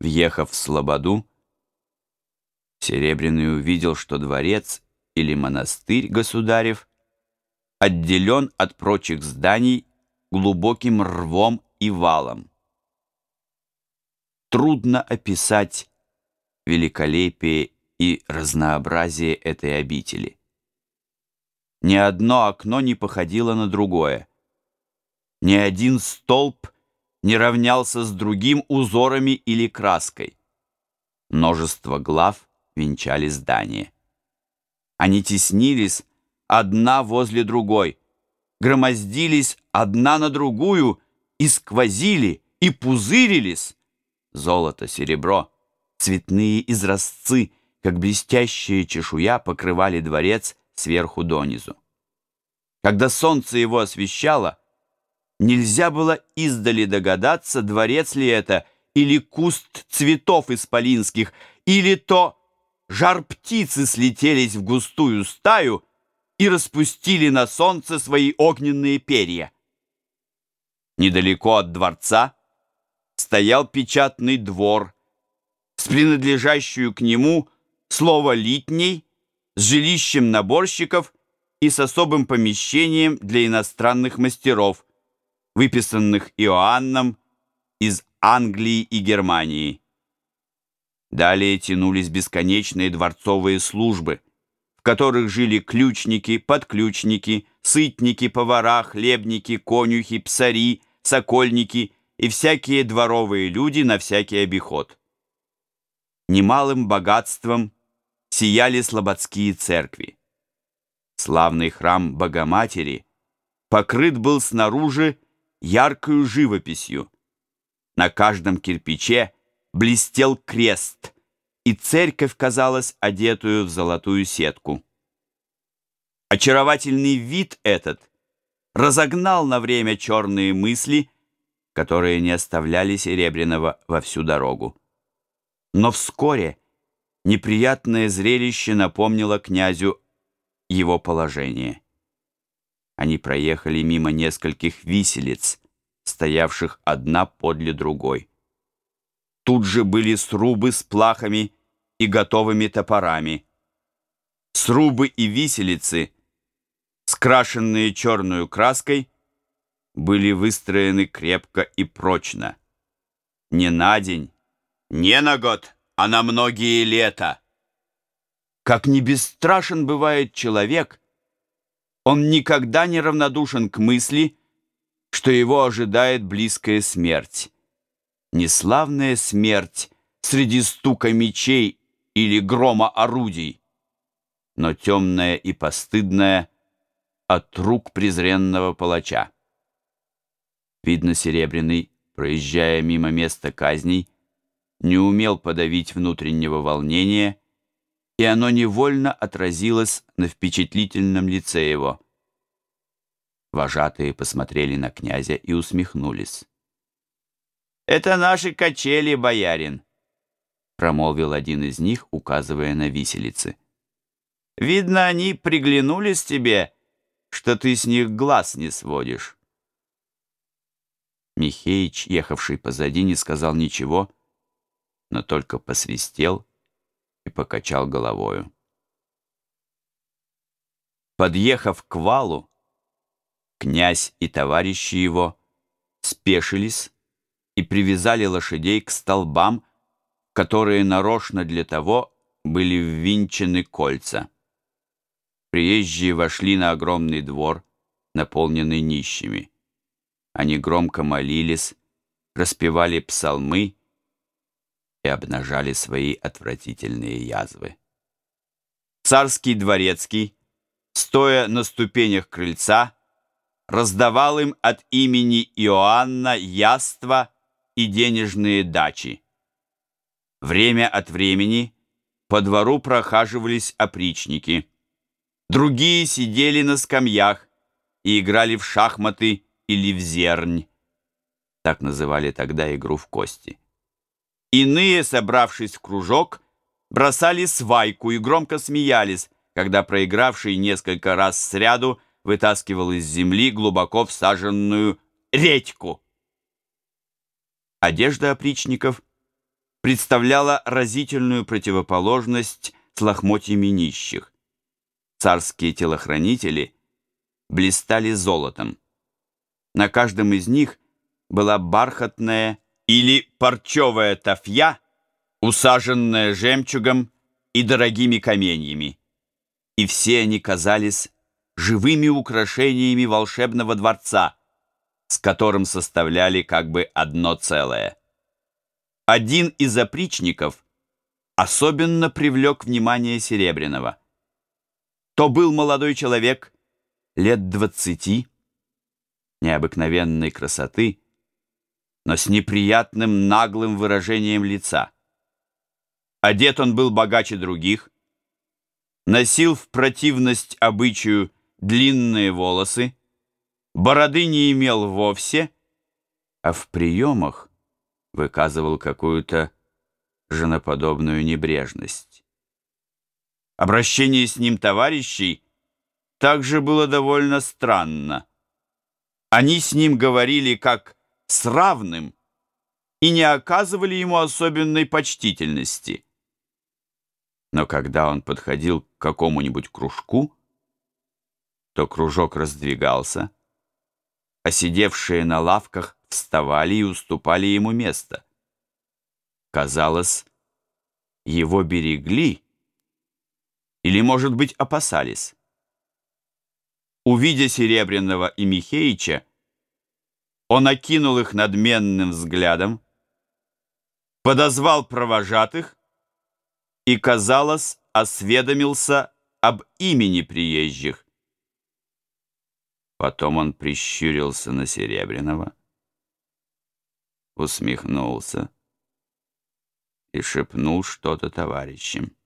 Въехав в Слободу, Серебряный увидел, что дворец или монастырь государев отделен от прочих зданий глубоким рвом и валом. Трудно описать великолепие и разнообразие этой обители. Ни одно окно не походило на другое. Ни один столб не равнялся с другим узорами или краской. Множество глав венчали здание. Они теснились одна возле другой, громоздились одна на другую и сквозили, и пузырились. Золото, серебро, цветные изразцы, как блестящая чешуя, покрывали дворец сверху донизу. Когда солнце его освещало, нельзя было издали догадаться, дворец ли это, или куст цветов исполинских, или то жар птицы слетелись в густую стаю и распустили на солнце свои огненные перья. Недалеко от дворца стоял печатный двор с принадлежащую к нему слово «литней», с жилищем наборщиков и с особым помещением для иностранных мастеров, выписанных Иоанном из Англии и Германии. Далее тянулись бесконечные дворцовые службы, в которых жили ключники, подключники, сытники, повара, хлебники, конюхи, псари, сокольники и всякие дворовые люди на всякий обиход. Немалым богатством сияли слободские церкви. Славный храм Богоматери покрыт был снаружи яркою живописью. На каждом кирпиче блестел крест, и церковь казалась одетую в золотую сетку. Очаровательный вид этот разогнал на время черные мысли, которые не оставляли Серебряного во всю дорогу. Но вскоре неприятное зрелище напомнило князю его положение. Они проехали мимо нескольких виселиц, стоявших одна подле другой. Тут же были срубы с плахами и готовыми топорами. Срубы и виселицы, скрашенные черную краской, были выстроены крепко и прочно. Не на день, не на год, а на многие лета. Как не бесстрашен бывает человек, он никогда не равнодушен к мысли, что его ожидает близкая смерть неславная смерть среди стука мечей или грома орудий, но темная и постыдная от рук презренного палача. Видно, Серебряный, проезжая мимо места казней, не умел подавить внутреннего волнения, и оно невольно отразилось на впечатлительном лице его. Вожатые посмотрели на князя и усмехнулись. «Это наши качели, боярин», — промолвил один из них, указывая на виселицы. «Видно, они приглянулись тебе, что ты с них глаз не сводишь». Михеич, ехавший позади, не сказал ничего, но только посвистел и покачал головою. Подъехав к валу, князь и товарищи его спешились и привязали лошадей к столбам, которые нарочно для того были ввинчены кольца. Приезжие вошли на огромный двор, наполненный нищими. Они громко молились, распевали псалмы и обнажали свои отвратительные язвы. Царский дворецкий, стоя на ступенях крыльца, раздавал им от имени Иоанна яства и денежные дачи. Время от времени по двору прохаживались опричники. Другие сидели на скамьях и играли в шахматы или в зернь. Так называли тогда игру в кости. Иные, собравшись в кружок, бросали свайку и громко смеялись, когда проигравший несколько раз сряду вытаскивал из земли глубоко всаженную редьку. Одежда опричников представляла разительную противоположность с лохмотьями нищих. Царские телохранители блистали золотом. На каждом из них была бархатная или парчевая тафья, усаженная жемчугом и дорогими каменьями. И все они казались живыми украшениями волшебного дворца, с которым составляли как бы одно целое. Один из опричников особенно привлек внимание Серебряного. То был молодой человек лет двадцати, необыкновенной красоты, но с неприятным наглым выражением лица. Одет он был богаче других, носил в противность обычаю длинные волосы, бороды не имел вовсе, а в приемах выказывал какую-то женоподобную небрежность. Обращение с ним товарищей также было довольно странно. Они с ним говорили как с равным и не оказывали ему особенной почтительности. Но когда он подходил к какому-нибудь кружку, то кружок раздвигался, а сидевшие на лавках вставали и уступали ему место. Казалось, его берегли или, может быть, опасались. Увидя Серебряного и Михеича, он окинул их надменным взглядом, подозвал провожатых и, казалось, осведомился об имени приезжих. Потом он прищурился на Серебряного, усмехнулся и шепнул что-то товарищам.